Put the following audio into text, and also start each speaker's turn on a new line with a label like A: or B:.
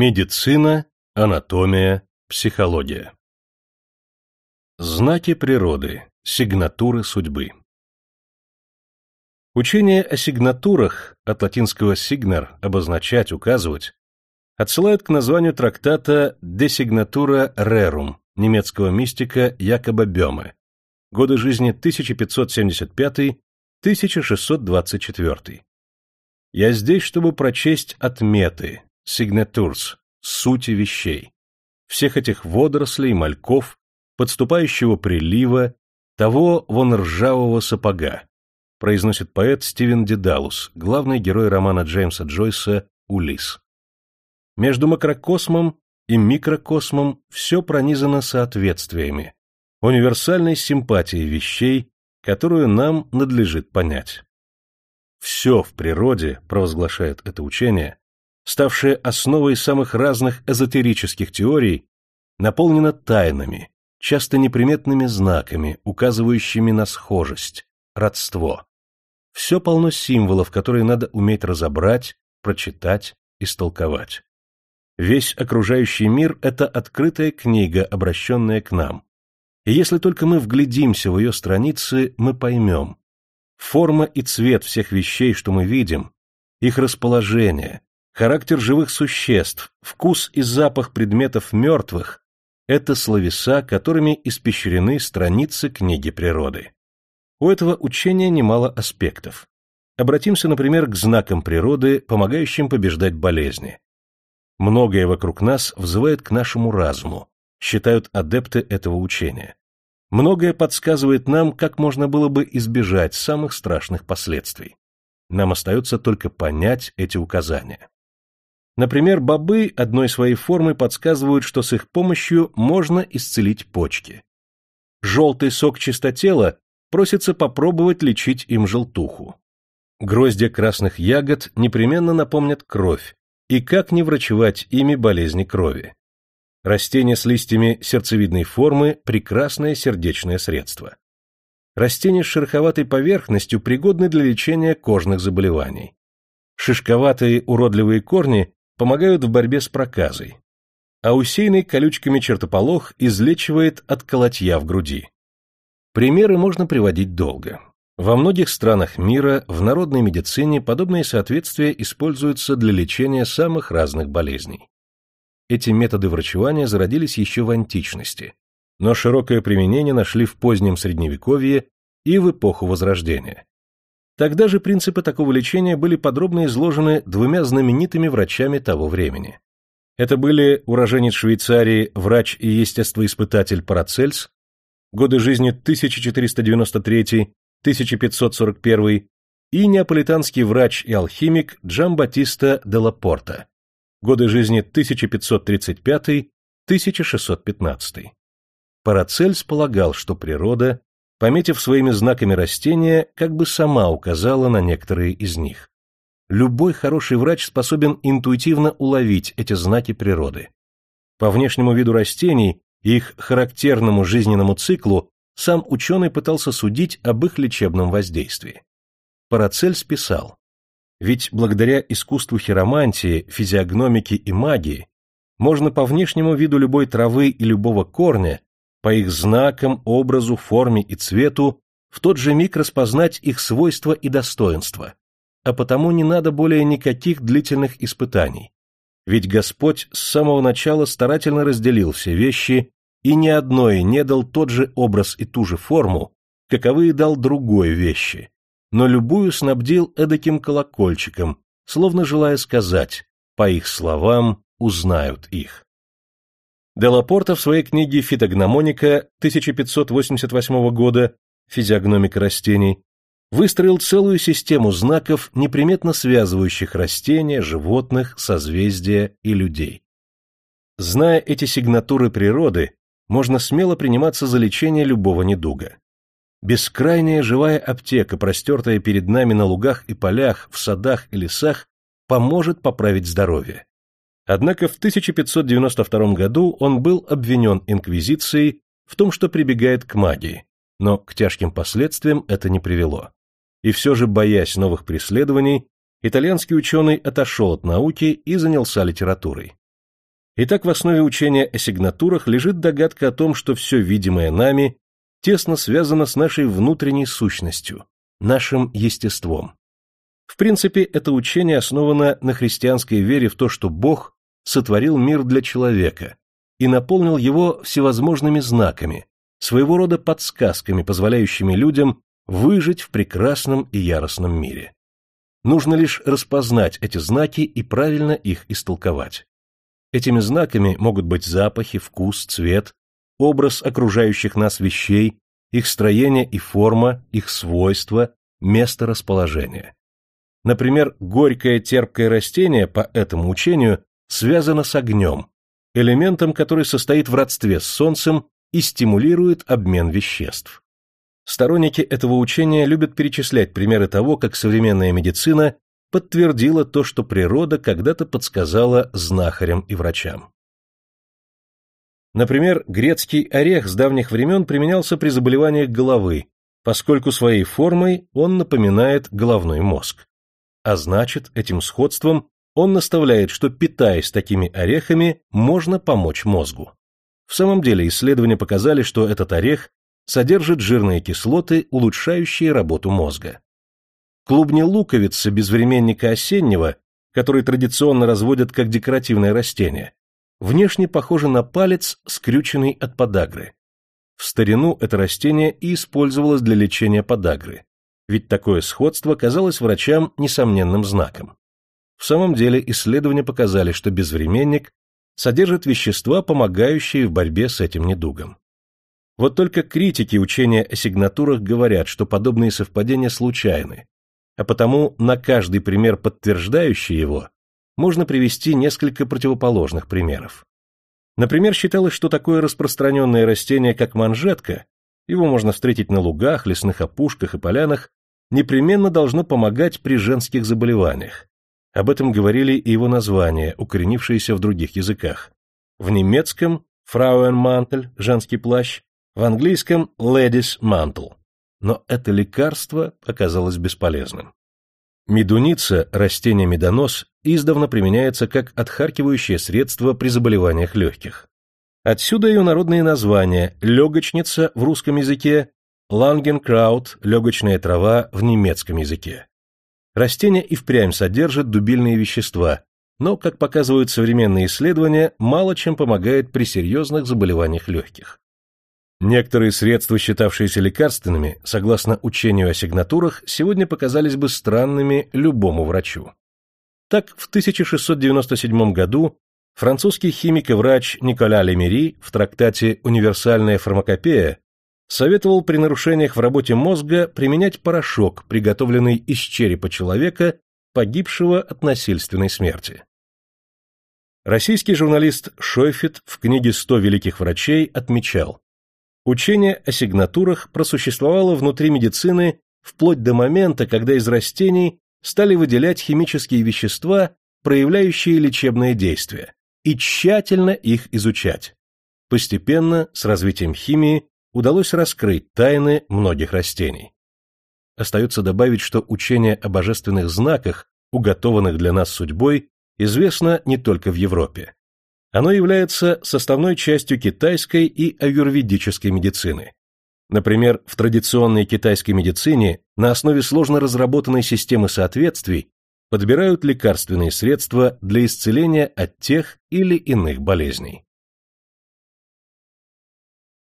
A: Медицина, анатомия, психология. Знаки природы, сигнатуры судьбы. Учение о сигнатурах, от латинского signar – обозначать, указывать, отсылают к названию трактата De signatura rerum немецкого мистика Якоба Бёме, годы жизни 1575-1624. Я здесь, чтобы прочесть отметы, signatures, сути вещей, всех этих водорослей, мальков, подступающего прилива, того вон ржавого сапога, произносит поэт Стивен Дедалус, главный герой романа Джеймса Джойса «Улисс». Между макрокосмом и микрокосмом все пронизано соответствиями, универсальной симпатией вещей, которую нам надлежит понять. Все в природе, провозглашает это учение, ставшее основой самых разных эзотерических теорий, наполнено тайнами, часто неприметными знаками, указывающими на схожесть, родство. Все полно символов, которые надо уметь разобрать, прочитать, истолковать. Весь окружающий мир — это открытая книга, обращенная к нам. И если только мы вглядимся в ее страницы, мы поймем. Форма и цвет всех вещей, что мы видим, их расположение, характер живых существ, вкус и запах предметов мертвых — это словеса, которыми испещрены страницы книги природы. У этого учения немало аспектов. Обратимся, например, к знакам природы, помогающим побеждать болезни. Многое вокруг нас взывает к нашему разуму, считают адепты этого учения. Многое подсказывает нам, как можно было бы избежать самых страшных последствий. Нам остается только понять эти указания. Например, бобы одной своей формы подсказывают, что с их помощью можно исцелить почки. Желтый сок чистотела просится попробовать лечить им желтуху. Гроздья красных ягод непременно напомнят кровь, и как не врачевать ими болезни крови. Растения с листьями сердцевидной формы – прекрасное сердечное средство. Растения с шероховатой поверхностью пригодны для лечения кожных заболеваний. Шишковатые уродливые корни помогают в борьбе с проказой, а усеянный колючками чертополох излечивает от колотья в груди. Примеры можно приводить долго. Во многих странах мира в народной медицине подобные соответствия используются для лечения самых разных болезней. Эти методы врачевания зародились еще в античности, но широкое применение нашли в позднем Средневековье и в эпоху Возрождения. Тогда же принципы такого лечения были подробно изложены двумя знаменитыми врачами того времени. Это были уроженец Швейцарии, врач и естествоиспытатель Парацельс, годы жизни 1493 1541, и неаполитанский врач и алхимик Джамбатиста де Лапорта, годы жизни 1535-1615. Парацельс полагал, что природа, пометив своими знаками растения, как бы сама указала на некоторые из них. Любой хороший врач способен интуитивно уловить эти знаки природы. По внешнему виду растений и их характерному жизненному циклу сам ученый пытался судить об их лечебном воздействии. Парацельс писал, ведь благодаря искусству хиромантии, физиогномики и магии можно по внешнему виду любой травы и любого корня, по их знакам, образу, форме и цвету, в тот же миг распознать их свойства и достоинства, а потому не надо более никаких длительных испытаний. Ведь Господь с самого начала старательно разделил все вещи и ни одной не дал тот же образ и ту же форму, каковые дал другой вещи, но любую снабдил эдаким колокольчиком, словно желая сказать, по их словам узнают их. Делапорта в своей книге «Фитогномоника» 1588 года «Физиогномика растений» выстроил целую систему знаков, неприметно связывающих растения, животных, созвездия и людей. Зная эти сигнатуры природы, можно смело приниматься за лечение любого недуга. Бескрайняя живая аптека, простертая перед нами на лугах и полях, в садах и лесах, поможет поправить здоровье. Однако в 1592 году он был обвинен инквизицией в том, что прибегает к магии, но к тяжким последствиям это не привело. И все же, боясь новых преследований, итальянский ученый отошел от науки и занялся литературой. Итак, в основе учения о сигнатурах лежит догадка о том, что все видимое нами тесно связано с нашей внутренней сущностью, нашим естеством. В принципе, это учение основано на христианской вере в то, что Бог сотворил мир для человека и наполнил его всевозможными знаками, своего рода подсказками, позволяющими людям выжить в прекрасном и яростном мире. Нужно лишь распознать эти знаки и правильно их истолковать. Этими знаками могут быть запахи, вкус, цвет, образ окружающих нас вещей, их строение и форма, их свойства, место расположения. Например, горькое терпкое растение по этому учению связано с огнем, элементом, который состоит в родстве с солнцем и стимулирует обмен веществ. Сторонники этого учения любят перечислять примеры того, как современная медицина подтвердила то, что природа когда-то подсказала знахарям и врачам. Например, грецкий орех с давних времен применялся при заболеваниях головы, поскольку своей формой он напоминает головной мозг. А значит, этим сходством он наставляет, что питаясь такими орехами, можно помочь мозгу. В самом деле исследования показали, что этот орех содержит жирные кислоты, улучшающие работу мозга. Клубни луковицы безвременника осеннего, который традиционно разводят как декоративное растение, внешне похожи на палец, скрюченный от подагры. В старину это растение и использовалось для лечения подагры, ведь такое сходство казалось врачам несомненным знаком. В самом деле исследования показали, что безвременник содержит вещества, помогающие в борьбе с этим недугом. Вот только критики учения о сигнатурах говорят, что подобные совпадения случайны, а потому на каждый пример, подтверждающий его, можно привести несколько противоположных примеров. Например, считалось, что такое распространенное растение, как манжетка, его можно встретить на лугах, лесных опушках и полянах, непременно должно помогать при женских заболеваниях. Об этом говорили и его названия, укоренившиеся в других языках. В немецком «Frauenmantel» – женский плащ, в английском «Lady's Mantle» но это лекарство оказалось бесполезным. Медуница, растение медонос, издавна применяется как отхаркивающее средство при заболеваниях легких. Отсюда ее народные названия легочница в русском языке, Lungenkraut, легочная трава в немецком языке. Растение и впрямь содержит дубильные вещества, но, как показывают современные исследования, мало чем помогает при серьезных заболеваниях легких. Некоторые средства, считавшиеся лекарственными, согласно учению о сигнатурах, сегодня показались бы странными любому врачу. Так, в 1697 году французский химик и врач Николя Лемери в трактате «Универсальная фармакопея» советовал при нарушениях в работе мозга применять порошок, приготовленный из черепа человека, погибшего от насильственной смерти. Российский журналист Шойфет в книге «100 великих врачей» отмечал, Учение о сигнатурах просуществовало внутри медицины вплоть до момента, когда из растений стали выделять химические вещества, проявляющие лечебное действие, и тщательно их изучать. Постепенно, с развитием химии, удалось раскрыть тайны многих растений. Остается добавить, что учение о божественных знаках, уготованных для нас судьбой, известно не только в Европе. Оно является составной частью китайской и аюрведической медицины. Например, в традиционной китайской медицине на основе сложно разработанной системы соответствий подбирают лекарственные средства для исцеления от тех или иных болезней.